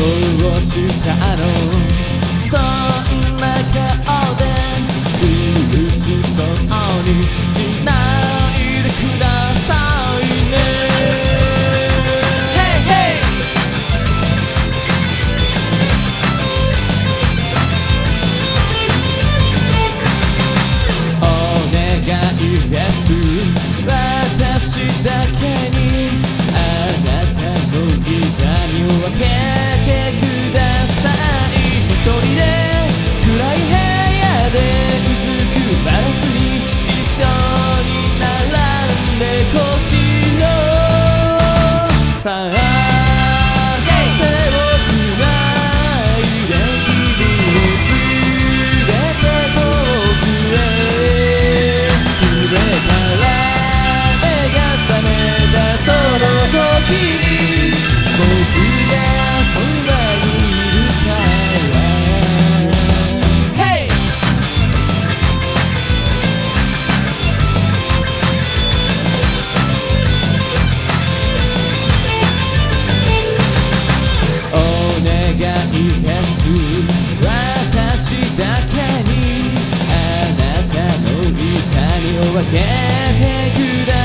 をしたのそんな顔で苦しそうに私だけにあなたの痛みを分けてください。